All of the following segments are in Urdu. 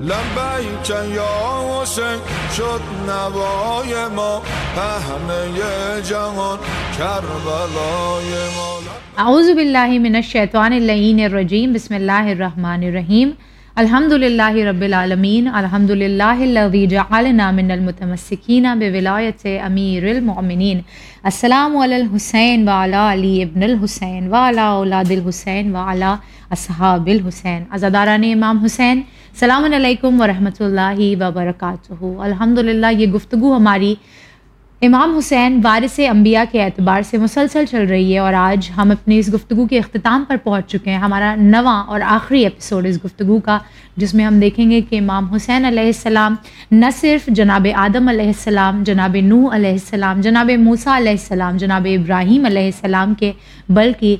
لبیک یا حسین شد نوای ما پهنه جهان، کربلای ما. اعوذ باللہ من الشیطان اللعین الرجیم، بسم اللہ الرحمن الرحیم. الحمد للہ رب العالمین الحمد للہ الذی جعلنا من المتمسکین بولایت امیر المؤمنین. السلام علی الحسین وعلا علی ابن الحسین وعلا اولاد الحسین وعلا اصحاب الحسین. ازاداران امام حسین السلام علیکم ورحمۃ اللہ وبرکاتہ۔ الحمد للہ یہ گفتگو ہماری امام حسین وارث انبیاء کے اعتبار سے مسلسل چل رہی ہے اور آج ہم اپنے اس گفتگو کے اختتام پر پہنچ چکے ہیں۔ ہمارا نواں اور آخری ایپیسوڈ اس گفتگو کا، جس میں ہم دیکھیں گے کہ امام حسین علیہ السلام نہ صرف جناب آدم علیہ السلام، جناب نوح علیہ السلام، جناب موسیٰ علیہ السلام، جناب ابراہیم علیہ السلام کے، بلکہ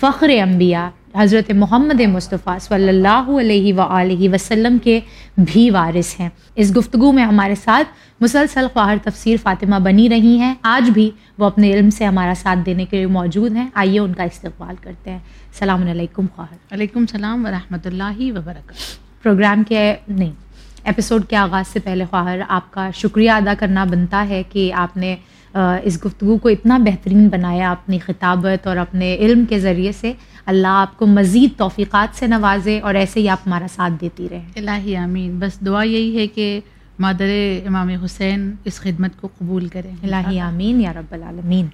فخر انبیاء حضرت محمد مصطفیٰ صلی اللہ علیہ و وسلم کے بھی وارث ہیں۔ اس گفتگو میں ہمارے ساتھ مسلسل خواہر تفسیر فاطمہ بنی رہی ہیں۔ آج بھی وہ اپنے علم سے ہمارا ساتھ دینے کے لیے موجود ہیں۔ آئیے ان کا استقبال کرتے ہیں۔ السلام علیکم خواہر۔ علیکم السلام ورحمۃ اللہ وبرکاتہ۔ پروگرام کے نہیں ایپیسوڈ کے آغاز سے پہلے خواہر آپ کا شکریہ ادا کرنا بنتا ہے کہ آپ نے اس گفتگو کو اتنا بہترین بنایا اپنی خطابت اور اپنے علم کے ذریعے سے۔ اللہ آپ کو مزید توفیقات سے نوازے اور ایسے ہی آپ ہمارا ساتھ دیتی رہے۔ الہی آمین۔ بس دعا یہی ہے کہ مادر امام حسین اس خدمت کو قبول کریں۔ الہی آمین یا رب العالمین۔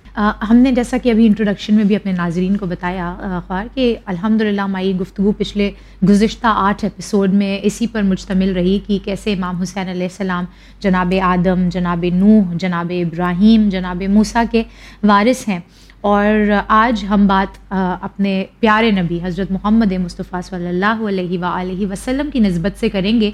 ہم نے جیسا کہ ابھی انٹروڈکشن میں بھی اپنے ناظرین کو بتایا خوار کہ الحمد للہ ہماری گفتگو پچھلے گزشتہ آٹھ ایپیسوڈ میں اسی پر مشتمل رہی کہ کیسے امام حسین علیہ السلام جناب آدم جناب نوح جناب ابراہیم جناب موسیٰ کے وارث ہیں۔ اور آج ہم بات اپنے پیارے نبی حضرت محمد مصطفیٰ صلی اللہ علیہ و وسلم کی نسبت سے کریں گے۔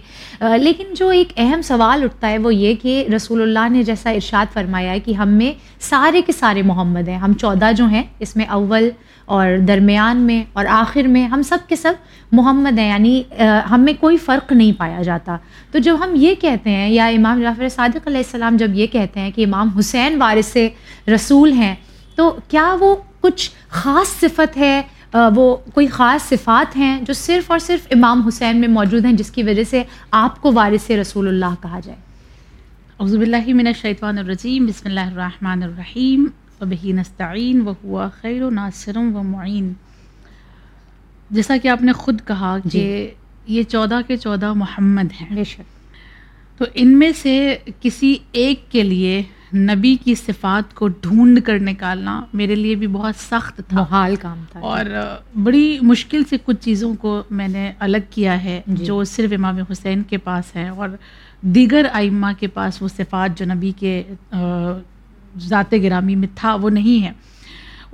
لیکن جو ایک اہم سوال اٹھتا ہے وہ یہ کہ رسول اللہ نے جیسا ارشاد فرمایا ہے کہ ہم میں سارے کے سارے محمد ہیں، ہم چودہ جو ہیں، اس میں اول اور درمیان میں اور آخر میں ہم سب کے سب محمد ہیں یعنی ہم میں کوئی فرق نہیں پایا جاتا۔ تو جب ہم یہ کہتے ہیں، یا امام جعفر صادق علیہ السلام جب یہ کہتے ہیں کہ امام حسین وارث رسول ہیں تو کیا وہ کچھ خاص صفت ہے؟ وہ کوئی خاص صفات ہیں جو صرف اور صرف امام حسین میں موجود ہیں جس کی وجہ سے آپ کو وارث رسول اللہ کہا جائے؟ عزب اللہ من الشیطان الرجیم بسم اللہ الرحمن الرحیم وبہ نستعین و ہوا خیر و ناصر و معین۔ جیسا کہ آپ نے خود کہا کہ جی یہ چودہ کے چودہ محمد ہیں۔ بے شک۔ تو ان میں سے کسی ایک کے لیے نبی کی صفات کو ڈھونڈ کر نکالنا میرے لیے بھی بہت سخت تھا۔ محال کام تھا۔ اور بڑی مشکل سے کچھ چیزوں کو میں نے الگ کیا ہے جی۔ جو صرف امام حسین کے پاس ہیں اور دیگر آئمہ کے پاس وہ صفات جو نبی کے ذات گرامی میں تھا وہ نہیں ہے۔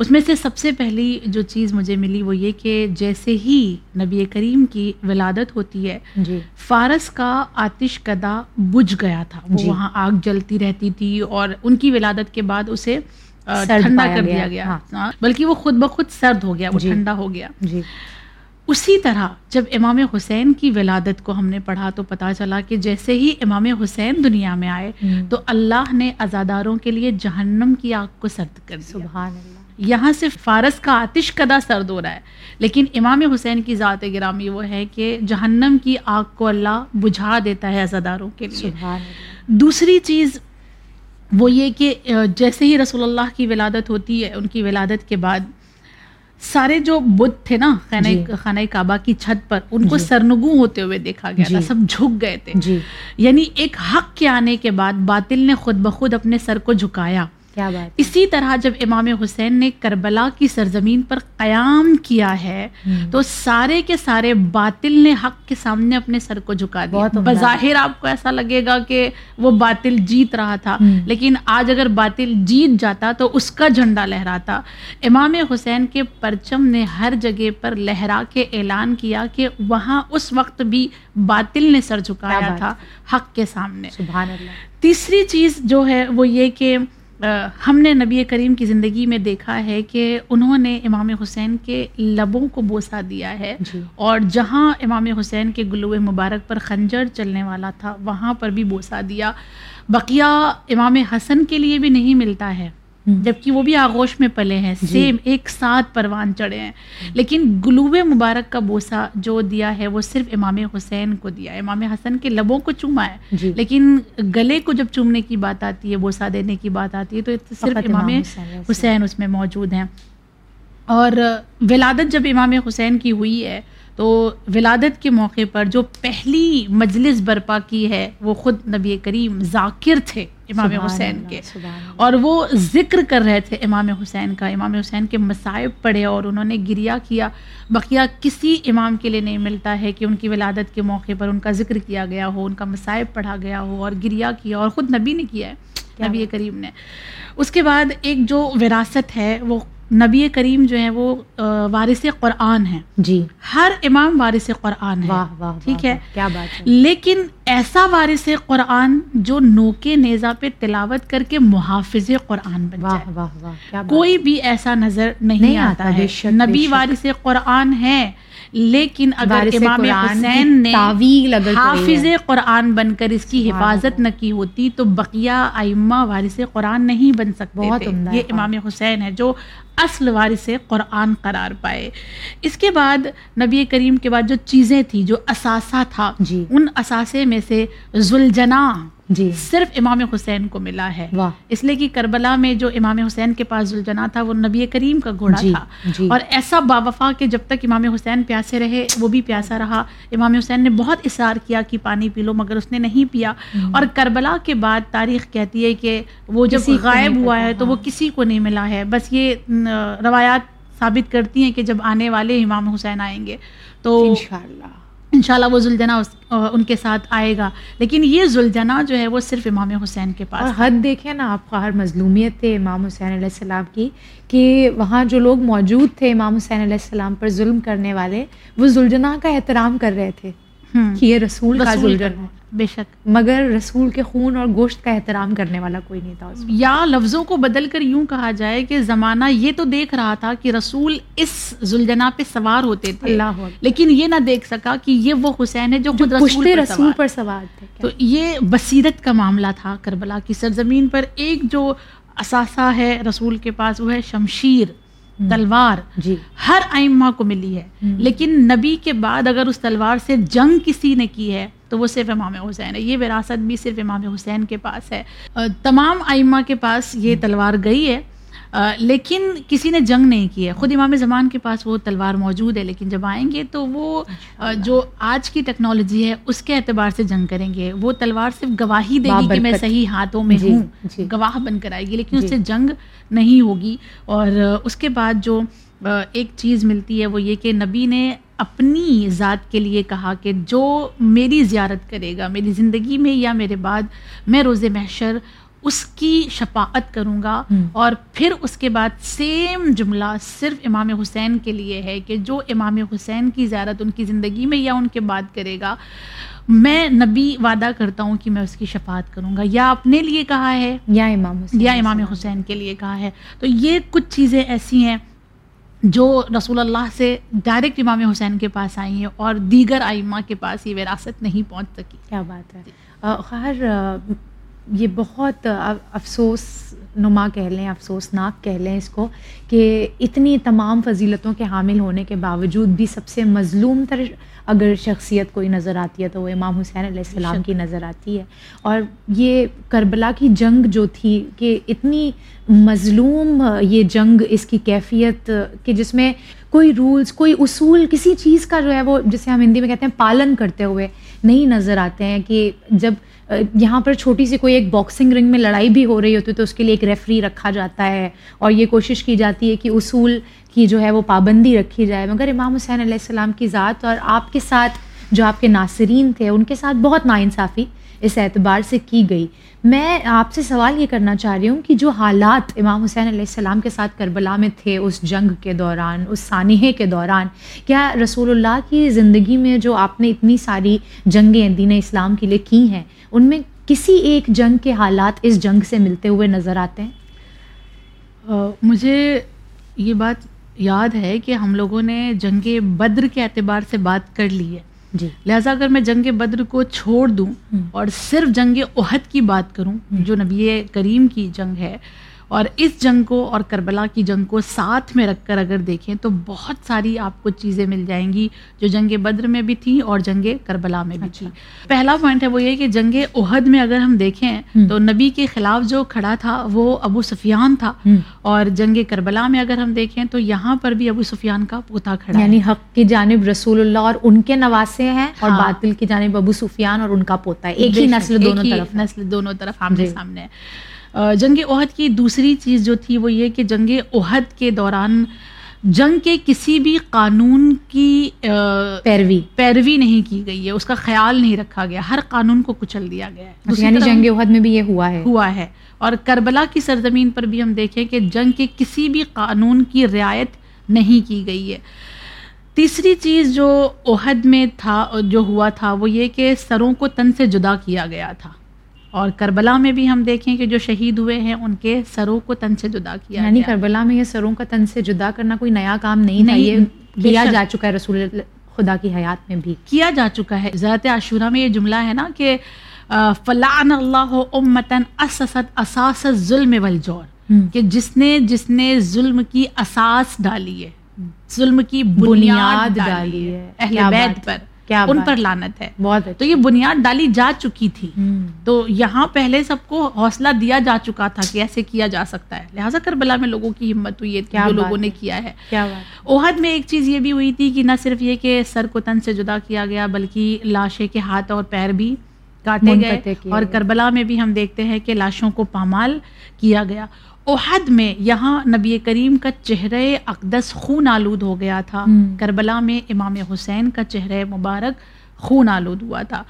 اس میں سے سب سے پہلی جو چیز مجھے ملی وہ یہ کہ جیسے ہی نبی کریم کی ولادت ہوتی ہے جی۔ فارس کا آتش کدا بجھ گیا تھا۔ وہ جی۔ وہاں آگ جلتی رہتی تھی اور ان کی ولادت کے بعد اسے ٹھنڈا کر دیا گیا۔ ہاں۔ ہاں، بلکہ وہ خود بخود سرد ہو گیا وہ جی۔ ٹھنڈا ہو گیا۔ جی۔ اسی طرح جب امام حسین کی ولادت کو ہم نے پڑھا تو پتہ چلا کہ جیسے ہی امام حسین دنیا میں آئے تو اللہ نے ازاداروں کے لیے جہنم کی آگ کو سرد کر دیا۔ سبحان اللہ۔ یہاں سے فارس کا آتش کدا سرد ہو رہا ہے لیکن امام حسین کی ذات گرامی وہ ہے کہ جہنم کی آگ کو اللہ بجھا دیتا ہے عزاداروں کے لیے۔ دوسری چیز وہ یہ کہ جیسے ہی رسول اللہ کی ولادت ہوتی ہے ان کی ولادت کے بعد سارے جو بت تھے نا خانہ جی۔ خانہ کعبہ کی چھت پر ان کو جی۔ سرنگو ہوتے ہوئے دیکھا گیا جی۔ تھا سب جھک گئے تھے۔ جی۔ یعنی ایک حق کے آنے کے بعد باطل نے خود بخود اپنے سر کو جھکایا۔ کیا بات اسی طرح جب امام حسین نے کربلا کی سرزمین پر قیام کیا ہے تو سارے کے سارے باطل نے حق کے سامنے اپنے سر کو جھکا دیا۔ بظاہر آپ کو ایسا لگے گا کہ وہ باطل جیت رہا تھا لیکن آج اگر باطل جیت جاتا تو اس کا جھنڈا لہراتا۔ امام حسین کے پرچم نے ہر جگہ پر لہرا کے اعلان کیا کہ وہاں اس وقت بھی باطل نے سر جھکایا تھا حق کے سامنے۔ سبحان اللہ۔ تیسری چیز جو ہے وہ یہ کہ ہم نے نبی کریم کی زندگی میں دیکھا ہے کہ انہوں نے امام حسین کے لبوں کو بوسا دیا ہے جی۔ اور جہاں امام حسین کے گلو مبارک پر خنجر چلنے والا تھا وہاں پر بھی بوسا دیا۔ بقیہ امام حسن کے لیے بھی نہیں ملتا ہے۔ جبکہ وہ بھی آغوش میں پلے ہیں سیم ایک ساتھ پروان چڑھے ہیں۔ لیکن گلوب مبارک کا بوسہ جو دیا ہے وہ صرف امام حسین کو دیا امام حسن کے لبوں کو چوما ہے۔ لیکن گلے کو جب چومنے کی بات آتی ہے بوسہ دینے کی بات آتی ہے تو صرف امام حسین اس میں موجود ہیں۔ اور ولادت جب امام حسین کی ہوئی ہے تو ولادت کے موقع پر جو پہلی مجلس برپا کی ہے وہ خود نبی کریم ذاکر تھے امام حسین کے۔ اور وہ ذکر کر رہے تھے امام حسین کا۔ امام حسین کے مصائب پڑھے اور انہوں نے گریا کیا۔ بقیہ کسی امام کے لیے نہیں ملتا ہے کہ ان کی ولادت کے موقع پر ان کا ذکر کیا گیا ہو ان کا مصائب پڑھا گیا ہو اور گریا کیا۔ اور خود نبی نے کیا ہے نبی کریم نے۔ اس کے بعد ایک جو وراثت ہے وہ نبی کریم جو ہے وہ وارث قرآن ہیں۔ جی۔ ہر امام وارث قرآن ہے۔ ٹھیک ہے؟ کیا بات لیکن ایسا وارث قرآن جو نوکے نیزا پہ تلاوت کر کے محافظ قرآن بن جائے۔ کوئی بھی ایسا نظر نہیں آتا ہے۔ نبی وارث قرآن ہے لیکن اگر امام حسین نے حافظ قرآن بن کر اس کی حفاظت نہ کی ہوتی تو بقیہ ائمہ وارث قرآن نہیں بن سکتے۔ یہ امام حسین ہے جو اصل وارث قرآن قرار پائے۔ اس کے بعد نبی کریم کے بعد جو چیزیں تھیں جو اثاثہ تھا جی۔ ان اثاثے میں سے ذوالجنا جی۔ صرف امام حسین کو ملا ہے۔ اس لیے کہ کربلا میں جو امام حسین کے پاس ذوالجنا تھا وہ نبی کریم کا گھوڑا جی، تھا۔ جی۔ اور ایسا باوفا کہ جب تک امام حسین پیاسے رہے وہ بھی پیاسا رہا۔ امام حسین نے بہت اصرار کیا کہ پانی پی لو مگر اس نے نہیں پیا۔ اور کربلا کے بعد تاریخ کہتی ہے کہ وہ جب غائب ہوا ہے تو وہ کسی کو نہیں ملا ہے۔ بس یہ روایات ثابت کرتی ہیں کہ جب آنے والے امام حسین آئیں گے۔ تو انشاءاللہ۔ انشاءاللہ وہ زلجنا ان کے ساتھ آئے گا۔ لیکن یہ زلجنا جو ہے وہ صرف امام حسین کے پاس اور حد دیکھیں نا آپ کا ہر مظلومیت تھے امام حسین علیہ السلام کی کہ وہاں جو لوگ موجود تھے امام حسین علیہ السلام پر ظلم کرنے والے وہ زلجنا کا احترام کر رہے تھے کہ یہ رسول کا زلجنا ہے بے شک. مگر رسول کے خون اور گوشت کا احترام کرنے والا کوئی نہیں تھا یا لفظوں کو بدل کر یوں کہا جائے کہ زمانہ یہ تو دیکھ رہا تھا کہ رسول اس زلجنا پہ سوار ہوتے تھے. اللہ لیکن یہ نہ دیکھ سکا کہ یہ وہ حسین ہے جو خود رسول پر رسول پر سوار تھے. تو یہ بصیرت کا معاملہ تھا کربلا کی سرزمین پر. ایک جو اثاثہ ہے رسول کے پاس وہ ہے شمشیر تلوار. جی. ہر ائمہ کو ملی ہے. لیکن نبی کے بعد اگر اس تلوار سے جنگ کسی نے کی ہے تو وہ صرف امام حسین ہے۔ یہ وراثت بھی صرف امام حسین کے پاس ہے۔ تمام ائمہ کے پاس یہ تلوار گئی ہے۔ لیکن کسی نے جنگ نہیں کی ہے۔ خود امام زمان کے پاس وہ تلوار موجود ہے لیکن جب آئیں گے تو وہ جو آج کی ٹیکنالوجی ہے اس کے اعتبار سے جنگ کریں گے۔ وہ تلوار صرف گواہی دے گی کہ میں صحیح ہاتھوں میں جی، ہوں۔ جی۔ گواہ بن کر آئے گی لیکن اس جی۔ سے جنگ نہیں ہوگی۔ اور اس کے بعد جو ایک چیز ملتی ہے وہ یہ کہ نبی نے اپنی ذات کے لیے کہا کہ جو میری زیارت کرے گا میری زندگی میں یا میرے بعد میں روز محشر اس کی شفاعت کروں گا۔ اور پھر اس کے بعد سیم جملہ صرف امام حسین کے لیے ہے کہ جو امام حسین کی زیارت ان کی زندگی میں یا ان کے بعد کرے گا میں نبی وعدہ کرتا ہوں کہ میں اس کی شفاعت کروں گا۔ یا اپنے لیے کہا ہے؟ یا امام حسین یا امام حسین کے لیے کہا ہے۔ تو یہ کچھ چیزیں ایسی ہیں جو رسول اللہ سے ڈائریکٹ امام حسین کے پاس آئی ہیں اور دیگر آئمہ کے پاس یہ وراثت نہیں پہنچ سکی۔ کیا بات ہے؟ خیر یہ بہت افسوس نما کہہ لیں، افسوسناک کہہ لیں اس کو کہ اتنی تمام فضیلتوں کے حامل ہونے کے باوجود بھی سب سے مظلوم تر اگر شخصیت کوئی نظر آتی ہے تو وہ امام حسین علیہ السلام کی نظر آتی ہے۔ اور یہ کربلا کی جنگ جو تھی کہ اتنی مظلوم یہ جنگ اس کی کیفیت کہ جس میں کوئی رولز کوئی اصول کسی چیز کا جو ہے وہ جسے ہم ہندی میں کہتے ہیں پالن کرتے ہوئے نہیں نظر آتے ہیں کہ جب یہاں پر چھوٹی سی کوئی ایک باکسنگ رنگ میں لڑائی بھی ہو رہی ہوتی ہے تو اس کے لیے ایک ریفری رکھا جاتا ہے اور یہ کوشش کی جاتی ہے کہ اصول کی جو ہے وہ پابندی رکھی جائے، مگر امام حسین علیہ السلام کی ذات اور آپ کے ساتھ جو آپ کے ناصرین تھے، ان کے ساتھ بہت ناانصافی اس اعتبار سے کی گئی۔ میں آپ سے سوال یہ کرنا چاہ رہی ہوں کہ جو حالات امام حسین علیہ السلام کے ساتھ کربلا میں تھے اس جنگ کے دوران، اس سانحے کے دوران، کیا رسول اللہ کی زندگی میں جو آپ نے اتنی ساری جنگیں دین اسلام کے لیے کی ہیں، ان میں کسی ایک جنگ کے حالات اس جنگ سے ملتے ہوئے نظر آتے ہیں؟ مجھے یہ بات یاد ہے کہ ہم لوگوں نے جنگ بدر کے اعتبار سے بات کر لی ہے۔ جی۔ لہٰذا اگر میں جنگ بدر کو چھوڑ دوں اور صرف جنگ عہد کی بات کروں جو نبی کریم کی جنگ ہے اور اس جنگ کو اور کربلا کی جنگ کو ساتھ میں رکھ کر اگر دیکھیں تو بہت ساری آپ کو چیزیں مل جائیں گی جو جنگ بدر میں بھی تھیں اور جنگ کربلا میں بھی تھی پہلا پوائنٹ ہے وہ یہ کہ جنگ عہد میں اگر ہم دیکھیں تو نبی کے خلاف جو کھڑا تھا وہ ابو سفیان تھا۔ اور جنگ کربلا میں اگر ہم دیکھیں تو یہاں پر بھی ابو سفیان کا پوتا کھڑا یعنی حق کی جانب رسول اللہ اور ان کے نواسے ہیں اور ہاں۔ باطل کی جانب ابو سفیان اور ان کا پوتا ہے۔ ایک ہی نسل دونوں طرف۔ نسل دونوں طرف آمنے سامنے ہے۔ جنگ عہد کی دوسری چیز جو تھی وہ یہ کہ جنگ عہد کے دوران جنگ کے کسی بھی قانون کی پیروی۔ پیروی نہیں کی گئی ہے اس کا خیال نہیں رکھا گیا ہر قانون کو کچل دیا گیا ہے۔ یعنی جنگ عہد میں بھی یہ ہوا ہے۔ ہوا ہے۔ اور کربلا کی سرزمین پر بھی ہم دیکھیں کہ جنگ کے کسی بھی قانون کی رعایت نہیں کی گئی ہے۔ تیسری چیز جو عہد میں تھا جو ہوا تھا وہ یہ کہ سروں کو تن سے جدا کیا گیا تھا۔ اور کربلا میں بھی ہم دیکھیں کہ جو شہید ہوئے ہیں ان کے سروں کو تن سے جدا کیا یعنی کربلا میں یہ سروں کا تن سے جدا کرنا کوئی نیا کام نہیں تھا یہ کیا جا چکا ہے رسول خدا کی حیات میں بھی۔ کیا جا چکا ہے۔ ذات عاشورہ میں یہ جملہ ہے نا کہ فلان اللہ امتن اسست اساس ظلم والجور کہ جس نے جس نے ظلم کی اساس ڈالی ہے۔ ظلم کی بنیاد ڈالی ہے۔ اہل بیت پر۔ ان پر لانت ہے۔ بہت تو یہ بنیاد ڈالی جا چکی تھی۔ تو یہاں پہلے سب کو حوصلہ دیا جا چکا تھا کہ ایسے کیا جا سکتا ہے۔ لہٰذا کربلا میں لوگوں کی ہمت ہوئی ہے جو لوگوں نے کیا ہے؟ اوہد میں ایک چیز یہ بھی ہوئی تھی کہ نہ صرف یہ کہ سر کو تن سے جدا کیا گیا بلکہ لاشے کے ہاتھ اور پیر بھی کاٹے گئے اور کربلا میں بھی ہم دیکھتے ہیں کہ لاشوں کو پامال کیا گیا۔ احد میں یہاں نبی کریم کا چہرہ اقدس خون آلود ہو گیا تھا۔ کربلا میں امام حسین کا چہرہ مبارک خون آلود ہوا تھا۔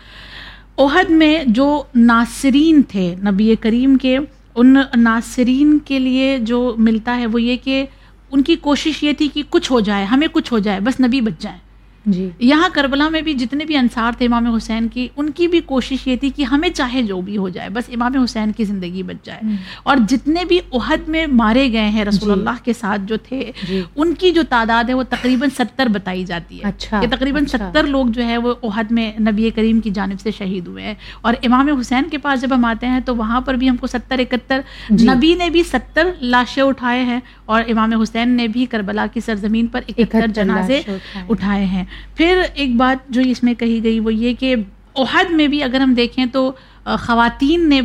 احد میں جو ناصرین تھے نبی کریم کے ان ناصرین کے لیے جو ملتا ہے وہ یہ کہ ان کی کوشش یہ تھی کہ کچھ ہو جائے ہمیں کچھ ہو جائے بس نبی بچ جائیں۔ جی۔ یہاں کربلا میں بھی جتنے بھی انصار تھے امام حسین کی ان کی بھی کوشش یہ تھی کہ ہمیں چاہے جو بھی ہو جائے بس امام حسین کی زندگی بچ جائے۔ اور جتنے بھی عہد میں مارے گئے ہیں رسول جی۔ اللہ کے ساتھ جو تھے جی۔ ان کی جو تعداد ہے وہ تقریباً ستر بتائی جاتی ہے۔ اچھا کہ تقریباً اچھا۔ ستر لوگ جو ہے وہ عہد میں نبی کریم کی جانب سے شہید ہوئے ہیں۔ اور امام حسین کے پاس جب ہم آتے ہیں تو وہاں پر بھی ہم کو ستر اکہتر جی۔ نبی نے بھی ستر لاشیں اٹھائے ہیں اور امام حسین نے بھی کربلا کی سرزمین پر اکہتر جنازے اٹھائے ہیں۔ پھر ایک بات جو اس میں کہی گئی وہ یہ کہ عہد میں بھی اگر ہم دیکھیں تو خواتین نے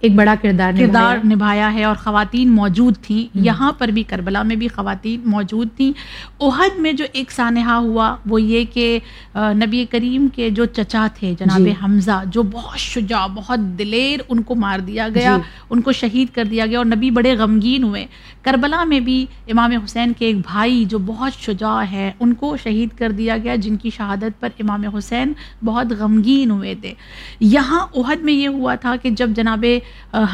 ایک بڑا کردار کردار نبھایا ہے اور خواتین موجود تھیں۔ یہاں پر بھی کربلا میں بھی خواتین موجود تھیں۔ عہد میں جو ایک سانحہ ہوا وہ یہ کہ نبی کریم کے جو چچا تھے جناب جی۔ حمزہ جو بہت شجاع بہت دلیر ان کو مار دیا گیا جی۔ ان کو شہید کر دیا گیا اور نبی بڑے غمگین ہوئے۔ کربلا میں بھی امام حسین کے ایک بھائی جو بہت شجاع ہے ان کو شہید کر دیا گیا جن کی شہادت پر امام حسین بہت غمگین ہوئے تھے۔ یہاں عہد میں یہ ہوا تھا کہ جب جناب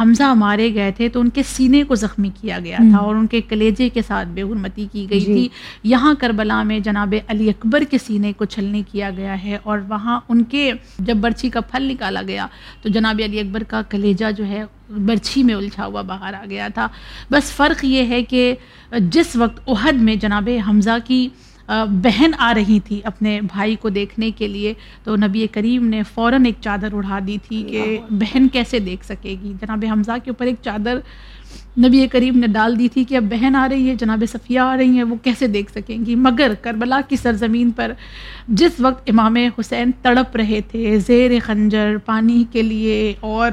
حمزہ مارے گئے تھے تو ان کے سینے کو زخمی کیا گیا تھا اور ان کے کلیجے کے ساتھ بے حرمتی کی گئی جی۔ تھی۔ یہاں کربلا میں جناب علی اکبر کے سینے کو چھلنے کیا گیا ہے اور وہاں ان کے جب برچھی کا پھل نکالا گیا تو جناب علی اکبر کا کلیجہ جو ہے برچھی میں الجھا ہوا باہر آ گیا تھا۔ بس فرق یہ ہے کہ جس وقت عہد میں جناب حمزہ کی بہن آ رہی تھی اپنے بھائی کو دیکھنے کے لیے تو نبی کریم نے فوراً ایک چادر اڑا دی تھی کہ بہن کیسے دیکھ سکے گی؟ جناب حمزہ کے اوپر ایک چادر نبی کریم نے ڈال دی تھی کہ اب بہن آ رہی ہے جناب صفیہ آ رہی ہیں وہ کیسے دیکھ سکیں گی؟ مگر کربلا کی سرزمین پر جس وقت امام حسین تڑپ رہے تھے زیر خنجر پانی کے لیے اور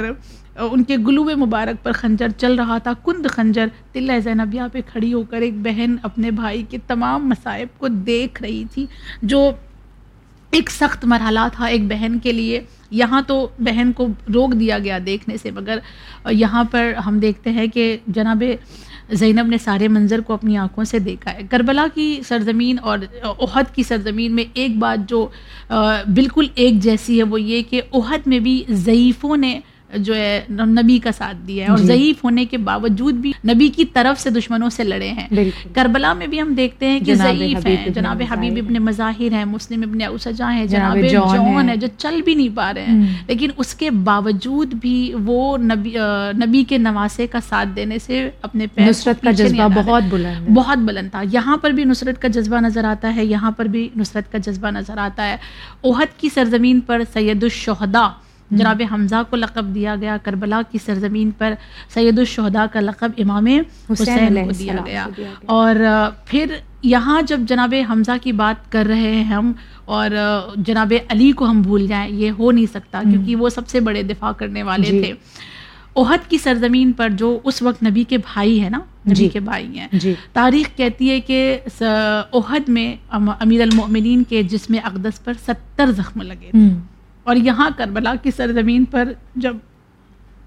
ان کے گلوب مبارک پر خنجر چل رہا تھا۔ کند خنجر، تلہ زینبیہ پہ کھڑی ہو کر ایک بہن اپنے بھائی کے تمام مصائب کو دیکھ رہی تھی، جو ایک سخت مرحلہ تھا ایک بہن کے لیے۔ یہاں تو بہن کو روک دیا گیا دیکھنے سے، مگر یہاں پر ہم دیکھتے ہیں کہ جناب زینب نے سارے منظر کو اپنی آنکھوں سے دیکھا ہے۔ کربلا کی سرزمین اور عہد کی سرزمین میں ایک بات جو بالکل ایک جیسی ہے، وہ یہ کہ عہد میں بھی ضعیفوں نے جو ہے نبی کا ساتھ دیا ہے اور جی۔ ضعیف ہونے کے باوجود بھی نبی کی طرف سے دشمنوں سے لڑے ہیں۔ کربلا میں بھی ہم دیکھتے ہیں کہ ضعیف ہیں۔ جناب حبیب ابن مظاہر ہیں مسلم ابن اوسجا ہیں جناب جون ہے جو چل بھی نہیں پا رہے ہیں۔ لیکن اس کے باوجود بھی وہ نبی نبی کے نواسے کا ساتھ دینے سے اپنے نصرت کا جذبہ بہت بلند بہت بلند تھا۔ یہاں پر بھی نصرت کا جذبہ نظر آتا ہے یہاں پر بھی نصرت کا جذبہ نظر آتا ہے۔ عہد کی سرزمین پر سید الشہدا جناب حمزہ کو لقب دیا گیا کربلا کی سرزمین پر سید الشہدا کا لقب امام حسین کو دیا گیا۔ اور پھر یہاں جب جناب حمزہ کی بات کر رہے ہیں ہم اور جناب علی کو ہم بھول جائیں یہ ہو نہیں سکتا کیونکہ وہ سب سے بڑے دفاع کرنے والے جی۔ تھے۔ عہد کی سرزمین پر جو اس وقت نبی کے بھائی ہیں نا نبی جی۔ کے بھائی ہیں۔ جی۔ تاریخ کہتی ہے کہ عہد میں امیر المؤمنین کے جسم اقدس پر ستر زخم لگے تھے۔ اور یہاں کربلا کی سرزمین پر جب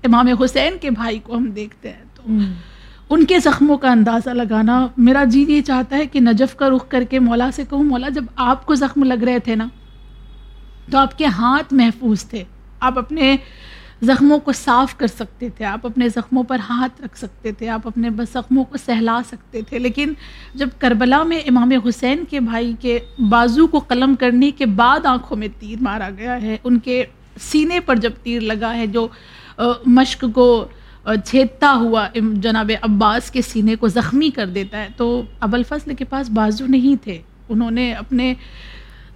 امام حسین کے بھائی کو ہم دیکھتے ہیں تو ان کے زخموں کا اندازہ لگانا میرا جی یہ چاہتا ہے کہ نجف کا رخ کر کے مولا سے کہوں مولا جب آپ کو زخم لگ رہے تھے نا تو آپ کے ہاتھ محفوظ تھے۔ آپ اپنے زخموں کو صاف کر سکتے تھے، آپ اپنے زخموں پر ہاتھ رکھ سکتے تھے، آپ اپنے زخموں کو سہلا سکتے تھے۔ لیکن جب کربلا میں امام حسین کے بھائی کے بازو کو قلم کرنے کے بعد آنکھوں میں تیر مارا گیا ہے، ان کے سینے پر جب تیر لگا ہے، جو مشق کو چھیدتا ہوا جناب عباس کے سینے کو زخمی کر دیتا ہے، تو ابوالفضل کے پاس بازو نہیں تھے۔ انہوں نے اپنے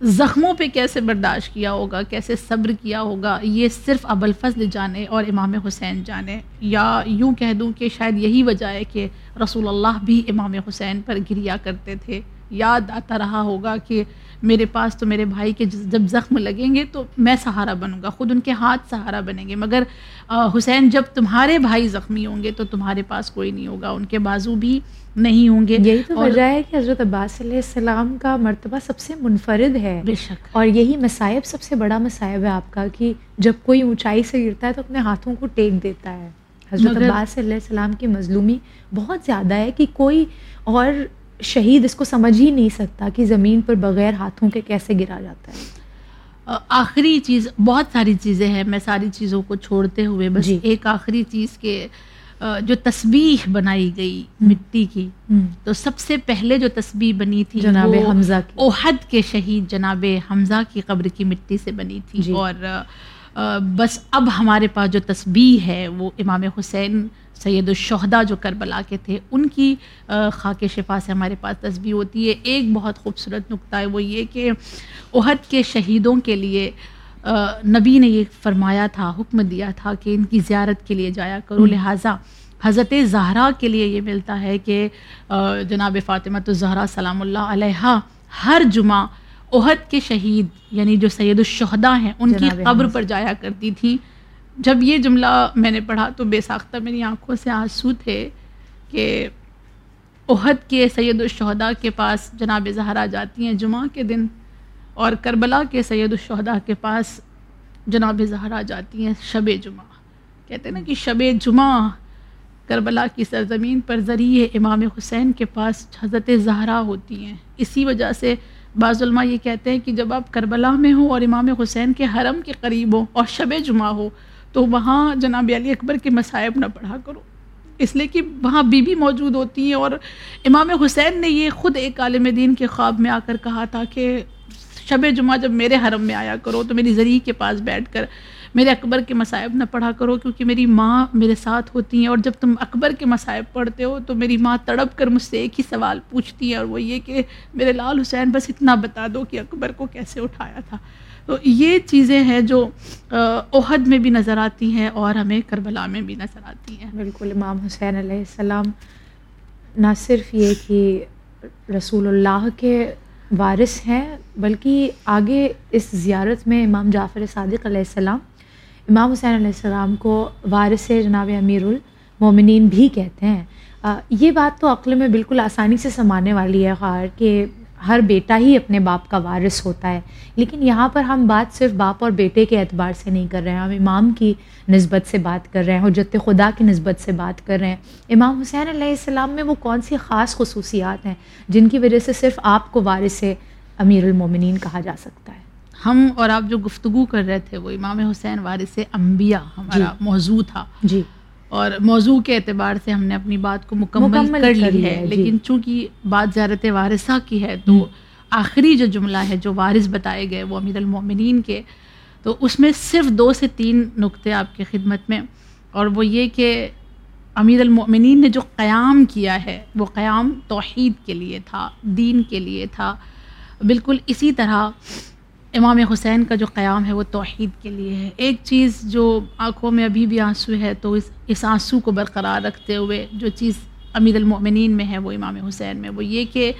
زخموں پہ کیسے برداشت کیا ہوگا، کیسے صبر کیا ہوگا، یہ صرف ابوالفضل جانے اور امام حسین جانے، یا یوں کہہ دوں کہ شاید یہی وجہ ہے کہ رسول اللہ بھی امام حسین پر گریا کرتے تھے۔ یاد آتا رہا ہوگا کہ میرے پاس تو میرے بھائی کے جب زخم لگیں گے تو میں سہارا بنوں گا، خود ان کے ہاتھ سہارا بنیں گے، مگر حسین جب تمہارے بھائی زخمی ہوں گے تو تمہارے پاس کوئی نہیں ہوگا، ان کے بازو بھی نہیں ہوں گے یہی تو وجہ ہے کہ حضرت عباس علیہ السلام کا مرتبہ سب سے منفرد ہے بے شک۔ اور یہی مصائب سب سے بڑا مصائب ہے آپ کا کہ جب کوئی اونچائی سے گرتا ہے تو اپنے ہاتھوں کو ٹیک دیتا ہے۔ حضرت عباس علیہ السلام کی مظلومی بہت زیادہ ہے کہ کوئی اور شہید اس کو سمجھ ہی نہیں سکتا کہ زمین پر بغیر ہاتھوں کے کیسے گرا جاتا ہے۔ آخری چیز بہت ساری چیزیں ہیں میں ساری چیزوں کو چھوڑتے ہوئے بس جی۔ ایک آخری چیز کے جو تسبیح بنائی گئی مٹی کی تو سب سے پہلے جو تسبیح بنی تھی جناب حمزہ کی۔ اوہد کے شہید جناب حمزہ کی قبر کی مٹی سے بنی تھی۔ جی۔ اور بس اب ہمارے پاس جو تسبیح ہے وہ امام حسین سید الشہدا جو کربلا کے تھے ان کی خاک شفا سے ہمارے پاس تصویر ہوتی ہے۔ ایک بہت خوبصورت نقطہ ہے وہ یہ کہ عہد کے شہیدوں کے لیے نبی نے یہ فرمایا تھا حکم دیا تھا کہ ان کی زیارت کے لیے جایا کرو۔ لہٰذا حضرت زہرا کے لیے یہ ملتا ہے کہ جناب فاطمہ تو زہرا سلام اللہ علیہ ہر جمعہ عہد کے شہید یعنی جو سید الشہدا ہیں ان کی قبر پر جایا کرتی تھیں جب یہ جملہ میں نے پڑھا تو بے ساختہ میری آنکھوں سے آنسو تھے کہ عہد کے سید الشہدا کے پاس جناب زہرا جاتی ہیں جمعہ کے دن اور کربلا کے سید الشہدا کے پاس جناب زہرا جاتی ہیں شب جمعہ۔ کہتے ہیں نا کہ شب جمعہ کربلا کی سرزمین پر ذریعے امام حسین کے پاس حضرت زہرا ہوتی ہیں۔ اسی وجہ سے بعض علماء یہ کہتے ہیں کہ جب آپ کربلا میں ہوں اور امام حسین کے حرم کے قریب ہوں اور شب جمعہ ہو تو وہاں جناب علی اکبر کے مصائب نہ پڑھا کرو۔ اس لیے کہ وہاں بی بی موجود ہوتی ہیں اور امام حسین نے یہ خود ایک عالم دین کے خواب میں آ کر کہا تھا کہ شب جمعہ جب میرے حرم میں آیا کرو تو میری ذریع کے پاس بیٹھ کر میرے اکبر کے مصائب نہ پڑھا کرو کیونکہ میری ماں میرے ساتھ ہوتی ہیں اور جب تم اکبر کے مصائب پڑھتے ہو تو میری ماں تڑپ کر مجھ سے ایک ہی سوال پوچھتی ہے اور وہ یہ کہ میرے لال حسین بس اتنا بتا دو کہ اکبر کو کیسے اٹھایا تھا۔ تو یہ چیزیں ہیں جو عہد میں بھی نظر آتی ہیں اور ہمیں کربلا میں بھی نظر آتی ہیں۔ بالکل، امام حسین علیہ السلام نہ صرف یہ کہ رسول اللہ کے وارث ہیں، بلکہ آگے اس زیارت میں امام جعفر صادق علیہ السلام امام حسین علیہ السلام کو وارث جناب امیر المومنین بھی کہتے ہیں۔ یہ بات تو عقل میں بالکل آسانی سے سمانے والی ہے خیر کہ ہر بیٹا ہی اپنے باپ کا وارث ہوتا ہے۔ لیکن یہاں پر ہم بات صرف باپ اور بیٹے کے اعتبار سے نہیں کر رہے ہیں، ہم امام کی نسبت سے بات کر رہے ہیں، حجت خدا کی نسبت سے بات کر رہے ہیں۔ امام حسین علیہ السلام میں وہ کون سی خاص خصوصیات ہیں جن کی وجہ سے صرف آپ کو وارث امیر المومنین کہا جا سکتا ہے؟ ہم اور آپ جو گفتگو کر رہے تھے وہ امام حسین وارث انبیاء ہمارا جی۔ موضوع تھا۔ جی۔ اور موضوع کے اعتبار سے ہم نے اپنی بات کو مکمل کر لی ہے۔ جی۔ لیکن چونکہ بات زیارت وارثہ کی ہے تو آخری جو جملہ ہے جو وارث بتائے گئے وہ امیر المومنین کے تو اس میں صرف دو سے تین نقطے آپ کی خدمت میں۔ اور وہ یہ کہ امیر المومنین نے جو قیام کیا ہے وہ قیام توحید کے لیے تھا دین کے لیے تھا۔ بالکل اسی طرح امام حسین کا جو قیام ہے وہ توحید کے لیے ہے۔ ایک چیز جو آنکھوں میں ابھی بھی آنسو ہے تو اس اس آنسو کو برقرار رکھتے ہوئے جو چیز امیر المؤمنین میں ہے وہ امام حسین میں وہ یہ کہ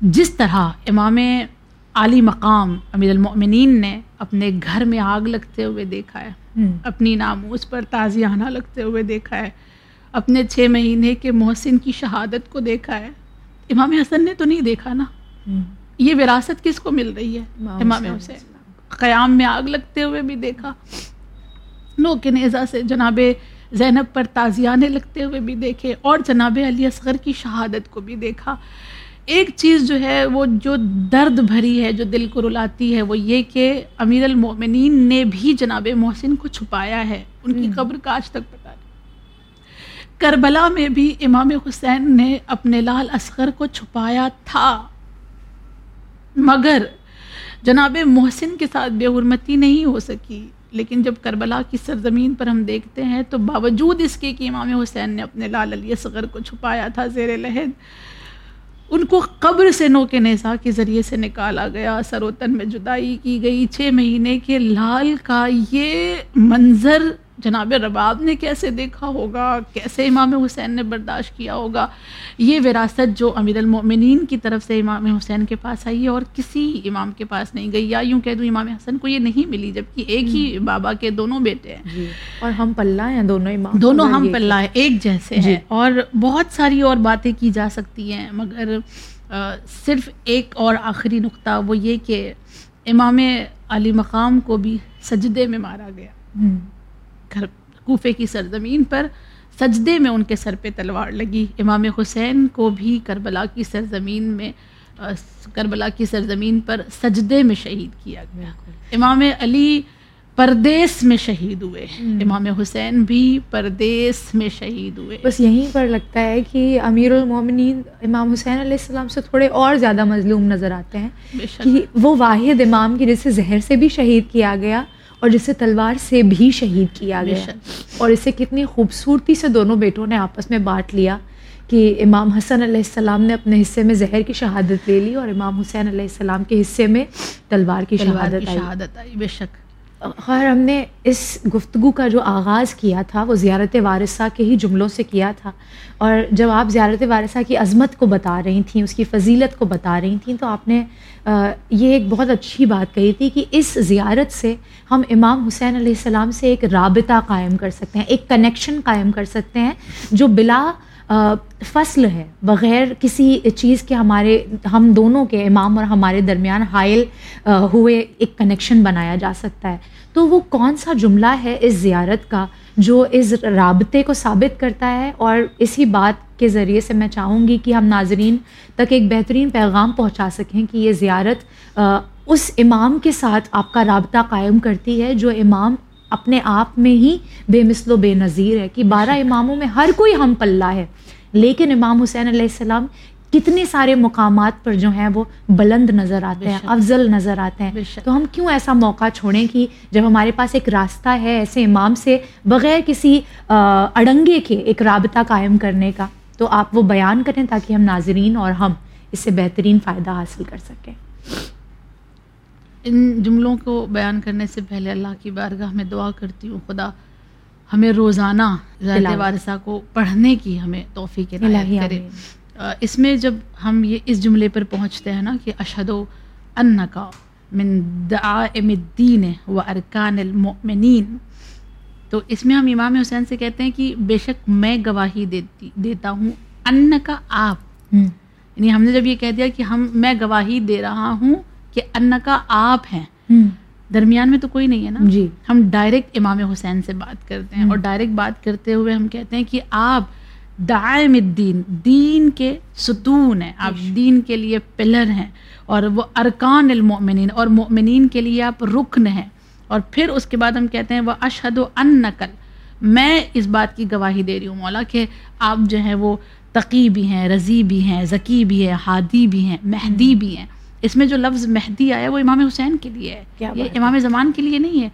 جس طرح امام عالی مقام امیر المؤمنین نے اپنے گھر میں آگ لگتے ہوئے دیکھا ہے اپنی ناموس پر تازیانہ لگتے ہوئے دیکھا ہے اپنے چھ مہینے کے محسن کی شہادت کو دیکھا ہے۔ امام حسن نے تو نہیں دیکھا نا؟ یہ وراثت کس کو مل رہی ہے؟ امام حسین. قیام میں آگ لگتے ہوئے بھی دیکھا. نو کے نیزا سے جناب زینب پر تازیانے لگتے ہوئے بھی دیکھے اور جناب علی اصغر کی شہادت کو بھی دیکھا. ایک چیز جو ہے وہ جو درد بھری ہے جو دل کو رلاتی ہے وہ یہ کہ امیر المومنین نے بھی جناب محسن کو چھپایا ہے۔ ان کی قبر کا آج تک پتہ نہیں۔ کربلا میں بھی امام حسین نے اپنے لال اصغر کو چھپایا تھا۔ مگر جناب محسن کے ساتھ بے حرمتی نہیں ہو سکی، لیکن جب کربلا کی سرزمین پر ہم دیکھتے ہیں تو باوجود اس کے کہ امام حسین نے اپنے لال علی اصغر کو چھپایا تھا زیر لہد، ان کو قبر سے نو کے نیسا کے ذریعے سے نکالا گیا۔ سروتن میں جدائی کی گئی۔ چھ مہینے کے لال کا یہ منظر جناب رباب نے کیسے دیکھا ہوگا؟ کیسے امام حسین نے برداشت کیا ہوگا؟ یہ وراثت جو امیر المؤمنین کی طرف سے امام حسین کے پاس آئی ہے اور کسی امام کے پاس نہیں گئی یا یوں کہہ دوں امام حسن کو یہ نہیں ملی جبکہ ایک ہی بابا کے دونوں بیٹے ہیں۔ جی۔ اور ہم پلہ ہیں دونوں امام دونوں ہم پلہ ہیں ایک جیسے ہیں۔ جی۔ اور بہت ساری اور باتیں کی جا سکتی ہیں مگر صرف ایک اور آخری نقطہ وہ یہ کہ امام علی مقام کو بھی سجدے میں مارا گیا۔ گھر کوفے کی سرزمین پر سجدے میں ان کے سر پہ تلوار لگی۔ امام حسین کو بھی کربلا کی سرزمین میں کربلا کی سرزمین پر سجدے میں شہید کیا گیا۔ امام علی پردیس میں شہید ہوئے۔ امام حسین بھی پردیس میں شہید ہوئے۔ بس یہیں پر لگتا ہے کہ امیر المومنین امام حسین علیہ السلام سے تھوڑے اور زیادہ مظلوم نظر آتے ہیں کہ وہ واحد امام کی جسے زہر سے بھی شہید کیا گیا اور جسے تلوار سے بھی شہید کیا گیا۔ اور اسے کتنی خوبصورتی سے دونوں بیٹوں نے آپس میں بانٹ لیا کہ امام حسن علیہ السلام نے اپنے حصے میں زہر کی شہادت لے لی اور امام حسین علیہ السلام کے حصے میں تلوار کی شہادت شہادت آئی بے شک۔ خیر، ہم نے اس گفتگو کا جو آغاز کیا تھا، وہ زیارت وارثہ کے ہی جملوں سے کیا تھا۔ اور جب آپ زیارت وارثہ کی عظمت کو بتا رہی تھیں، اس کی فضیلت کو بتا رہی تھیں، تو آپ نے یہ ایک بہت اچھی بات کہی تھی کہ اس زیارت سے ہم امام حسین علیہ السلام سے ایک رابطہ قائم کر سکتے ہیں، ایک کنیکشن قائم کر سکتے ہیں جو بلا فصل ہے، بغیر کسی چیز کے ہمارے، ہم دونوں کے، امام اور ہمارے درمیان حائل ہوئے ایک کنیکشن بنایا جا سکتا ہے۔ تو وہ کون سا جملہ ہے اس زیارت کا جو اس رابطے کو ثابت کرتا ہے؟ اور اسی بات کے ذریعے سے میں چاہوں گی کہ ہم ناظرین تک ایک بہترین پیغام پہنچا سکیں کہ یہ زیارت اس امام کے ساتھ آپ کا رابطہ قائم کرتی ہے جو امام اپنے آپ میں ہی بے مثل و بے نظیر ہے کہ بارہ اماموں میں ہر کوئی ہم پلہ ہے۔ لیکن امام حسین علیہ السلام کتنے سارے مقامات پر جو ہیں وہ بلند نظر آتے ہیں افضل نظر آتے ہیں۔ تو ہم کیوں ایسا موقع چھوڑیں کہ جب ہمارے پاس ایک راستہ ہے ایسے امام سے بغیر کسی اڑنگے کے ایک رابطہ قائم کرنے کا تو آپ وہ بیان کریں تاکہ ہم ناظرین اور ہم اس سے بہترین فائدہ حاصل کر سکیں۔ ان جملوں کو بیان کرنے سے پہلے اللہ کی بارگاہ میں دعا کرتی ہوں خدا ہمیں روزانہ وارثہ کو پڑھنے کی ہمیں توفیق کرے۔ اس میں جب ہم یہ اس جملے پر پہنچتے ہیں نا کہ اشد و ان کا من دعائم الدین و ارکان المؤمنین تو اس میں ہم امام حسین سے کہتے ہیں کہ بے شک میں گواہی دیتی دیتا ہوں ان کا آپ یعنی ہم نے جب یہ کہہ دیا کہ ہم میں گواہی دے رہا ہوں کہ ان کا آپ ہیں۔ درمیان میں تو کوئی نہیں ہے نا۔ جی۔ ہم ڈائریکٹ امام حسین سے بات کرتے ہیں اور ڈائریکٹ بات کرتے ہوئے ہم کہتے ہیں کہ آپ دائم الدین دین کے ستون ہیں۔ آپ دین کے لیے پلر ہیں اور وہ ارکان المؤمنین اور مؤمنین کے لیے آپ رکن ہیں۔ اور پھر اس کے بعد ہم کہتے ہیں وہ اشہد و ان نقل میں اس بات کی گواہی دے رہی ہوں مولا کہ آپ جو ہیں وہ تقی بھی ہیں رضی بھی ہیں ذکی بھی ہیں ہادی بھی ہیں مہدی بھی ہیں۔ اس میں جو لفظ مہدی آیا وہ امام حسین کے لیے ہے یہ۔ امام زمان کے لیے نہیں ہے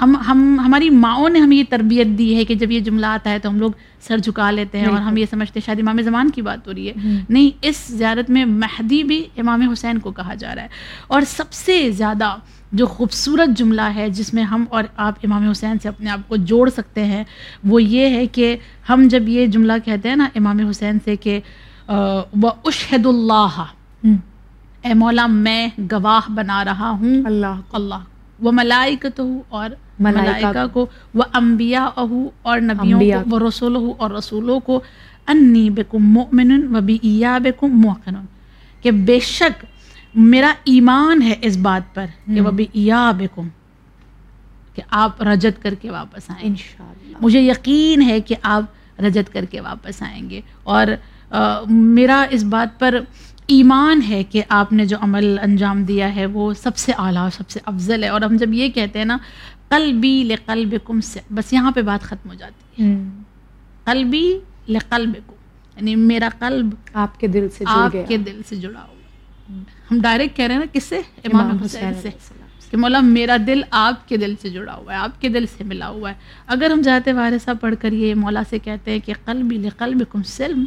ہم۔ ہم ہم ہماری ماؤں نے ہمیں یہ تربیت دی ہے کہ جب یہ جملہ آتا ہے تو ہم لوگ سر جھکا لیتے ہیں اور ہم یہ سمجھتے ہیں شاید امام زمان کی بات ہو رہی ہے۔ نہیں اس زیارت میں مہدی بھی امام حسین کو کہا جا رہا ہے اور سب سے زیادہ جو خوبصورت جملہ ہے جس میں ہم اور آپ امام حسین سے اپنے آپ کو جوڑ سکتے ہیں وہ یہ ہے کہ ہم جب یہ جملہ کہتے ہیں نا امام حسین سے کہ وہ اشہد اللہ۔ اے مولا میں گواہ بنا رہا ہوں۔ اللہ اللہ وہ ملائکت ہو اور ملائکہ کو۔ وہ انبیاء ہو اور نبیوں کو۔ وہ رسول ہو اور رسولوں کو۔ انی بکم مؤمن و بی بکم موقن کہ بے شک میرا ایمان ہے اس بات پر کہ وہ بی بکم کہ آپ رجت کر کے واپس آئیں۔ انشاءاللہ۔ مجھے یقین ہے کہ آپ رجت کر کے واپس آئیں گے۔ اور میرا اس بات پر ایمان ہے کہ آپ نے جو عمل انجام دیا ہے وہ سب سے اعلیٰ سب سے افضل ہے اور ہم جب یہ کہتے ہیں نا قلبی لقلبکم سے بس یہاں پہ بات ختم ہو جاتی ہے۔ قلبی لقلبکم یعنی میرا قلب آپ کے دل سے آپ کے دل سے جڑا ہوا۔ ہم ڈائریکٹ کہہ رہے ہیں نا کس سے؟ امام حسین سے۔ کہ مولا میرا دل آپ کے دل سے جڑا ہوا ہے آپ کے دل سے ملا ہوا ہے۔ اگر ہم جاتے وارثہ پڑھ کر یہ مولا سے کہتے ہیں کہ قلبی لقلبکم سلم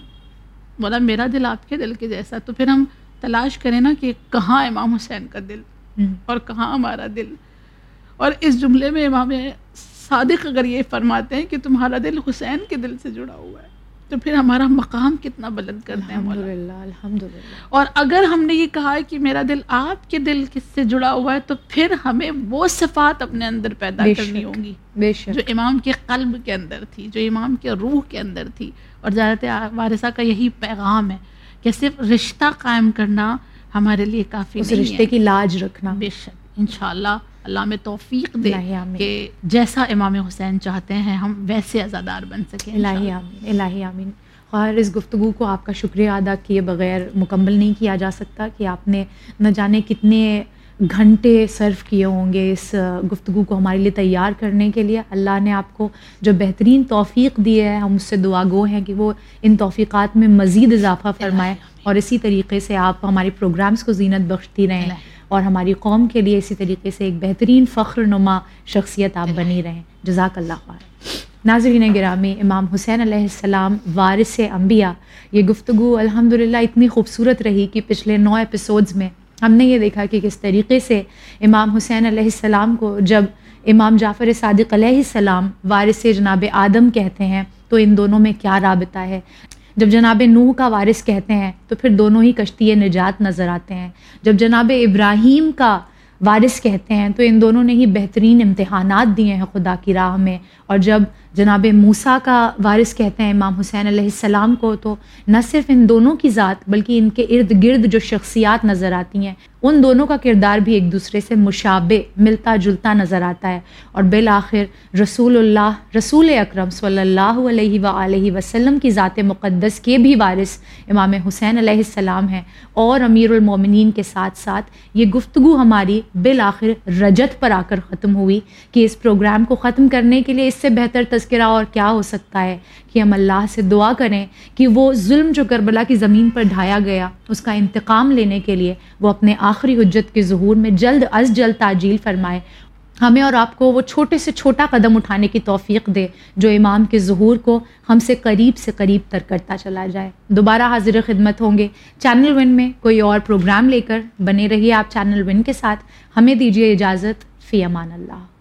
مولا میرا دل آپ کے دل کے جیسا تو پھر ہم تلاش کریں نا کہ کہاں امام حسین کا دل۔ اور کہاں ہمارا دل اور اس جملے میں امام صادق اگر یہ فرماتے ہیں کہ تمہارا دل حسین کے دل سے جڑا ہوا ہے تو پھر ہمارا مقام کتنا بلند کرتے ہیں اور اگر ہم نے یہ کہا کہ میرا دل آپ کے دل کس سے جڑا ہوا ہے تو پھر ہمیں وہ صفات اپنے اندر پیدا کرنی شک۔ ہوں گی بے شک جو امام کے قلب کے اندر تھی جو امام کے روح کے اندر تھی اور زیادت وارثہ کا یہی پیغام ہے کہ صرف رشتہ قائم کرنا ہمارے لیے کافی اس نہیں رشتے ہے کی لاج رکھنا بے شک انشاءاللہ اللہ میں توفیق دے۔ کہ جیسا امام حسین چاہتے ہیں ہم ویسے ازادار بن سکیں الہی۔ آمین الہی آمین خیر اس گفتگو کو آپ کا شکریہ ادا کیے بغیر مکمل نہیں کیا جا سکتا کہ آپ نے نہ جانے کتنے گھنٹے صرف کیے ہوں گے اس گفتگو کو ہمارے لیے تیار کرنے کے لیے۔ اللہ نے آپ کو جو بہترین توفیق دی ہے ہم اس سے دعا گو ہیں کہ وہ ان توفیقات میں مزید اضافہ فرمائے۔ اور اسی طریقے سے آپ ہمارے پروگرامز کو زینت بخشتی رہیں۔ اور ہماری قوم کے لیے اسی طریقے سے ایک بہترین فخر نما شخصیت آپ بنی رہیں۔ جزاک اللہ خیر۔ ناظرین گرامی، امام حسین علیہ السلام، وارث انبیاء، یہ گفتگو الحمدللہ اتنی خوبصورت رہی کہ پچھلے نو ایپیسوڈز میں ہم نے یہ دیکھا کہ کس طریقے سے امام حسین علیہ السلام کو جب امام جعفر صادق علیہ السلام وارث جناب آدم کہتے ہیں، تو ان دونوں میں کیا رابطہ ہے؟ جب جناب نوح کا وارث کہتے ہیں، تو پھر دونوں ہی کشتی نجات نظر آتے ہیں۔ جب جناب ابراہیم کا وارث کہتے ہیں، تو ان دونوں نے ہی بہترین امتحانات دیے ہیں خدا کی راہ میں۔ اور جب جناب موسیٰ کا وارث کہتے ہیں امام حسین علیہ السلام کو، تو نہ صرف ان دونوں کی ذات بلکہ ان کے ارد گرد جو شخصیات نظر آتی ہیں، ان دونوں کا کردار بھی ایک دوسرے سے مشابہ، ملتا جلتا نظر آتا ہے۔ اور بالآخر رسول اللہ، رسول اکرم صلی اللہ علیہ وآلہ وسلم کی ذات مقدس کے بھی وارث امام حسین علیہ السلام ہیں۔ اور امیر المومنین کے ساتھ ساتھ یہ گفتگو ہماری بالآخر رجت پر آ کر ختم ہوئی کہ اس پروگرام کو ختم کرنے کے لیے اس سے بہتر تذکرہ اور کیا ہو سکتا ہے کہ ہم اللہ سے دعا کریں کہ وہ ظلم جو کربلا کی زمین پر ڈھایا گیا، اس کا انتقام لینے کے لیے وہ اپنے آخری حجت کے ظہور میں جلد از جلد تعجیل فرمائے۔ ہمیں اور آپ کو وہ چھوٹے سے چھوٹا قدم اٹھانے کی توفیق دے جو امام کے ظہور کو ہم سے قریب سے قریب تر کرتا چلا جائے۔ دوبارہ حاضر خدمت ہوں گے۔ چینل ون میں کوئی اور پروگرام لے کر بنے رہیے آپ چینل ون کے ساتھ۔ ہمیں دیجیے اجازت۔ فی امان اللہ۔